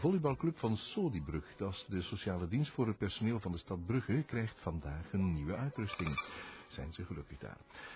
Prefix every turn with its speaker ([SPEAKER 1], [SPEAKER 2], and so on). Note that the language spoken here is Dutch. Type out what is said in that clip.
[SPEAKER 1] volleybalclub van Sodibrug, dat is de sociale dienst voor het personeel van de stad Brugge, krijgt vandaag een nieuwe uitrusting. Zijn ze gelukkig daar.